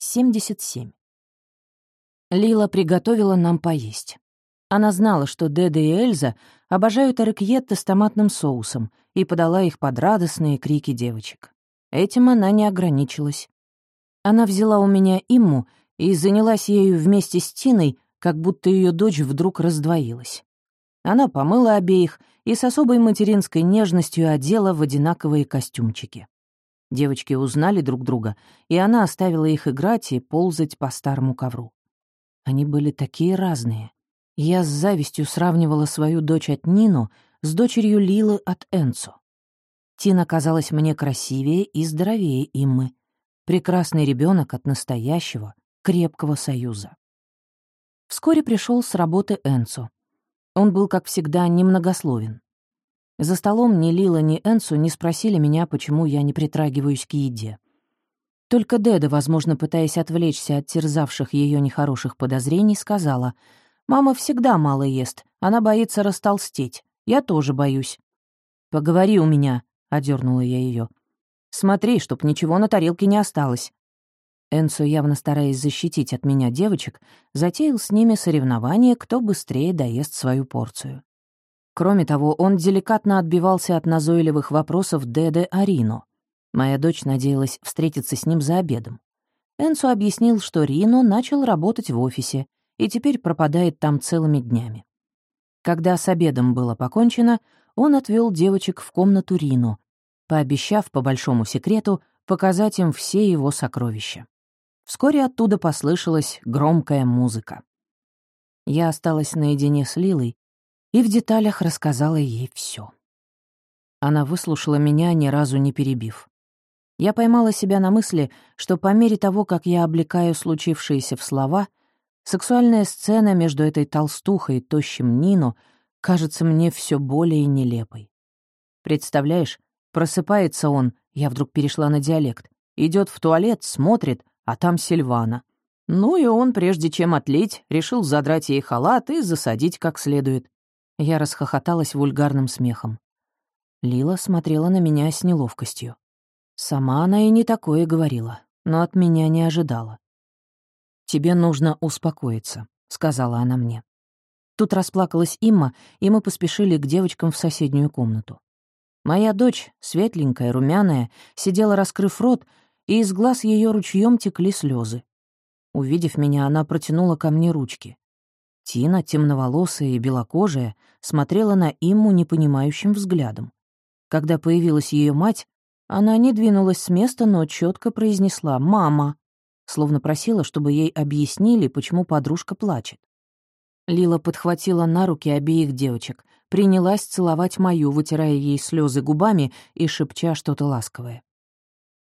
77. Лила приготовила нам поесть. Она знала, что Деда и Эльза обожают аракьетто с томатным соусом и подала их под радостные крики девочек. Этим она не ограничилась. Она взяла у меня Имму и занялась ею вместе с Тиной, как будто ее дочь вдруг раздвоилась. Она помыла обеих и с особой материнской нежностью одела в одинаковые костюмчики. Девочки узнали друг друга, и она оставила их играть и ползать по старому ковру. Они были такие разные. Я с завистью сравнивала свою дочь от Нину с дочерью Лилы от Энцо. Тина казалась мне красивее и здоровее Иммы. Прекрасный ребенок от настоящего, крепкого союза. Вскоре пришел с работы Энцо. Он был, как всегда, немногословен. За столом ни Лила, ни Энсу не спросили меня, почему я не притрагиваюсь к еде. Только Деда, возможно, пытаясь отвлечься от терзавших ее нехороших подозрений, сказала, «Мама всегда мало ест, она боится растолстеть. Я тоже боюсь». «Поговори у меня», — одернула я ее. «Смотри, чтоб ничего на тарелке не осталось». Энсо, явно стараясь защитить от меня девочек, затеял с ними соревнование, кто быстрее доест свою порцию. Кроме того, он деликатно отбивался от назойливых вопросов Деде Арино. Моя дочь надеялась встретиться с ним за обедом. Энсу объяснил, что Рино начал работать в офисе и теперь пропадает там целыми днями. Когда с обедом было покончено, он отвел девочек в комнату Рино, пообещав по большому секрету показать им все его сокровища. Вскоре оттуда послышалась громкая музыка. Я осталась наедине с Лилой и в деталях рассказала ей все. Она выслушала меня, ни разу не перебив. Я поймала себя на мысли, что по мере того, как я облекаю случившееся в слова, сексуальная сцена между этой толстухой и тощим Нино кажется мне все более нелепой. Представляешь, просыпается он, я вдруг перешла на диалект, идет в туалет, смотрит, а там Сильвана. Ну и он, прежде чем отлить, решил задрать ей халат и засадить как следует. Я расхохоталась вульгарным смехом. Лила смотрела на меня с неловкостью. Сама она и не такое говорила, но от меня не ожидала. «Тебе нужно успокоиться», — сказала она мне. Тут расплакалась Имма, и мы поспешили к девочкам в соседнюю комнату. Моя дочь, светленькая, румяная, сидела, раскрыв рот, и из глаз ее ручьем текли слезы. Увидев меня, она протянула ко мне ручки. Тина, темноволосая и белокожая, смотрела на Имму непонимающим взглядом. Когда появилась ее мать, она не двинулась с места, но четко произнесла «мама», словно просила, чтобы ей объяснили, почему подружка плачет. Лила подхватила на руки обеих девочек, принялась целовать мою, вытирая ей слезы губами и шепча что-то ласковое.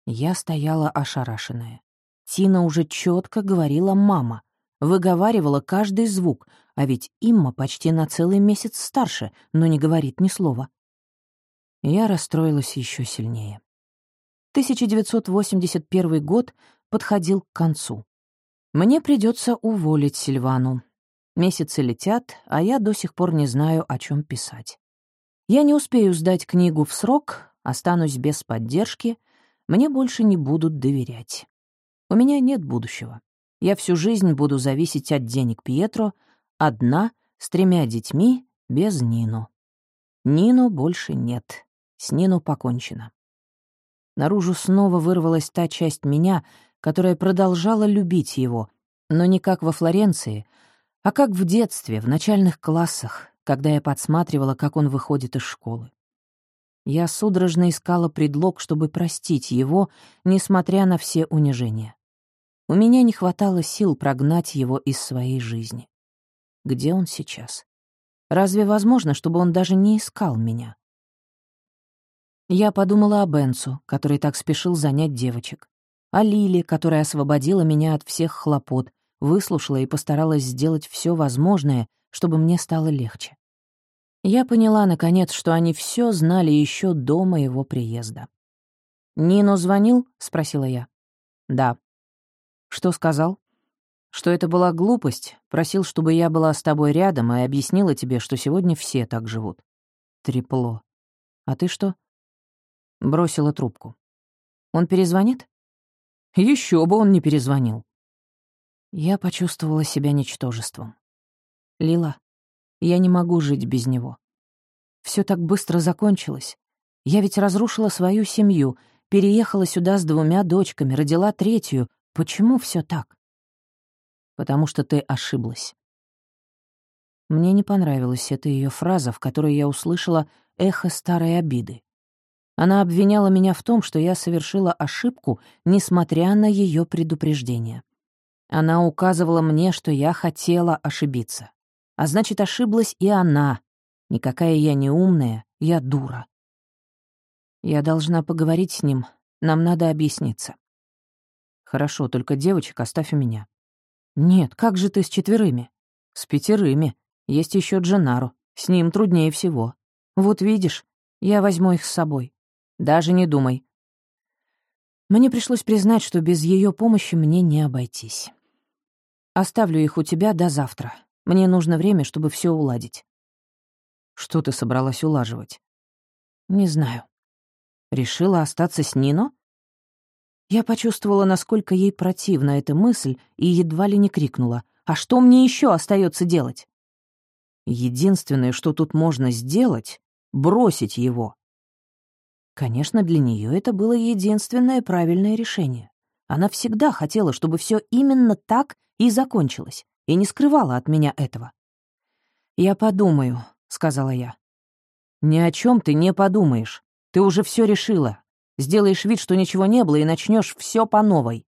Я стояла ошарашенная. Тина уже четко говорила «мама», выговаривала каждый звук, а ведь Имма почти на целый месяц старше, но не говорит ни слова. Я расстроилась еще сильнее. 1981 год подходил к концу. Мне придется уволить Сильвану. Месяцы летят, а я до сих пор не знаю, о чем писать. Я не успею сдать книгу в срок, останусь без поддержки, мне больше не будут доверять. У меня нет будущего. Я всю жизнь буду зависеть от денег Пьетро, одна, с тремя детьми, без Нину. Нину больше нет. С Нину покончено. Наружу снова вырвалась та часть меня, которая продолжала любить его, но не как во Флоренции, а как в детстве, в начальных классах, когда я подсматривала, как он выходит из школы. Я судорожно искала предлог, чтобы простить его, несмотря на все унижения. У меня не хватало сил прогнать его из своей жизни. Где он сейчас? Разве возможно, чтобы он даже не искал меня? Я подумала о Бенсу, который так спешил занять девочек, о Лиле, которая освободила меня от всех хлопот, выслушала и постаралась сделать все возможное, чтобы мне стало легче. Я поняла, наконец, что они все знали еще до моего приезда. «Нино звонил?» — спросила я. «Да», что сказал? Что это была глупость, просил, чтобы я была с тобой рядом и объяснила тебе, что сегодня все так живут. Трепло. А ты что? Бросила трубку. Он перезвонит? Еще бы он не перезвонил. Я почувствовала себя ничтожеством. Лила, я не могу жить без него. Все так быстро закончилось. Я ведь разрушила свою семью, переехала сюда с двумя дочками, родила третью. Почему все так? Потому что ты ошиблась. Мне не понравилась эта ее фраза, в которой я услышала эхо старой обиды. Она обвиняла меня в том, что я совершила ошибку, несмотря на ее предупреждение. Она указывала мне, что я хотела ошибиться. А значит, ошиблась и она. Никакая я не умная, я дура. Я должна поговорить с ним, нам надо объясниться. Хорошо, только девочек оставь у меня. Нет, как же ты с четверыми? С пятерыми. Есть еще Дженару. С ним труднее всего. Вот видишь, я возьму их с собой. Даже не думай. Мне пришлось признать, что без ее помощи мне не обойтись. Оставлю их у тебя до завтра. Мне нужно время, чтобы все уладить. Что ты собралась улаживать? Не знаю. Решила остаться с Нино? Я почувствовала, насколько ей противна эта мысль, и едва ли не крикнула. «А что мне еще остается делать?» Единственное, что тут можно сделать — бросить его. Конечно, для нее это было единственное правильное решение. Она всегда хотела, чтобы все именно так и закончилось, и не скрывала от меня этого. «Я подумаю», — сказала я. «Ни о чем ты не подумаешь. Ты уже все решила. Сделаешь вид, что ничего не было, и начнешь все по новой».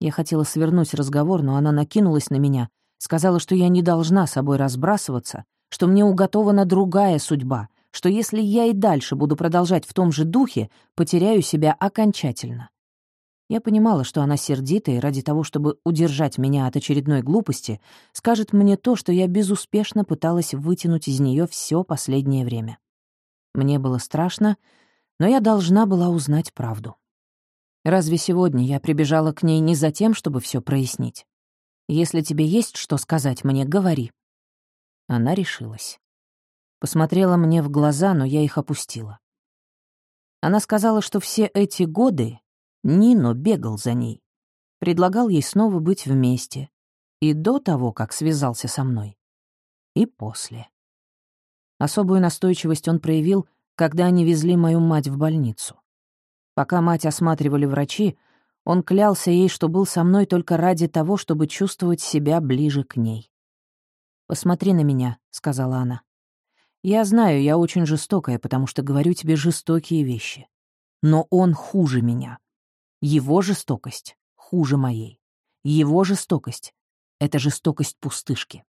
Я хотела свернуть разговор, но она накинулась на меня — Сказала, что я не должна собой разбрасываться, что мне уготована другая судьба, что если я и дальше буду продолжать в том же духе, потеряю себя окончательно. Я понимала, что она сердита и ради того, чтобы удержать меня от очередной глупости, скажет мне то, что я безуспешно пыталась вытянуть из нее все последнее время. Мне было страшно, но я должна была узнать правду. Разве сегодня я прибежала к ней не за тем, чтобы все прояснить? Если тебе есть что сказать мне, говори». Она решилась. Посмотрела мне в глаза, но я их опустила. Она сказала, что все эти годы Нино бегал за ней, предлагал ей снова быть вместе, и до того, как связался со мной, и после. Особую настойчивость он проявил, когда они везли мою мать в больницу. Пока мать осматривали врачи, он клялся ей, что был со мной только ради того, чтобы чувствовать себя ближе к ней. «Посмотри на меня», — сказала она. «Я знаю, я очень жестокая, потому что говорю тебе жестокие вещи. Но он хуже меня. Его жестокость хуже моей. Его жестокость — это жестокость пустышки.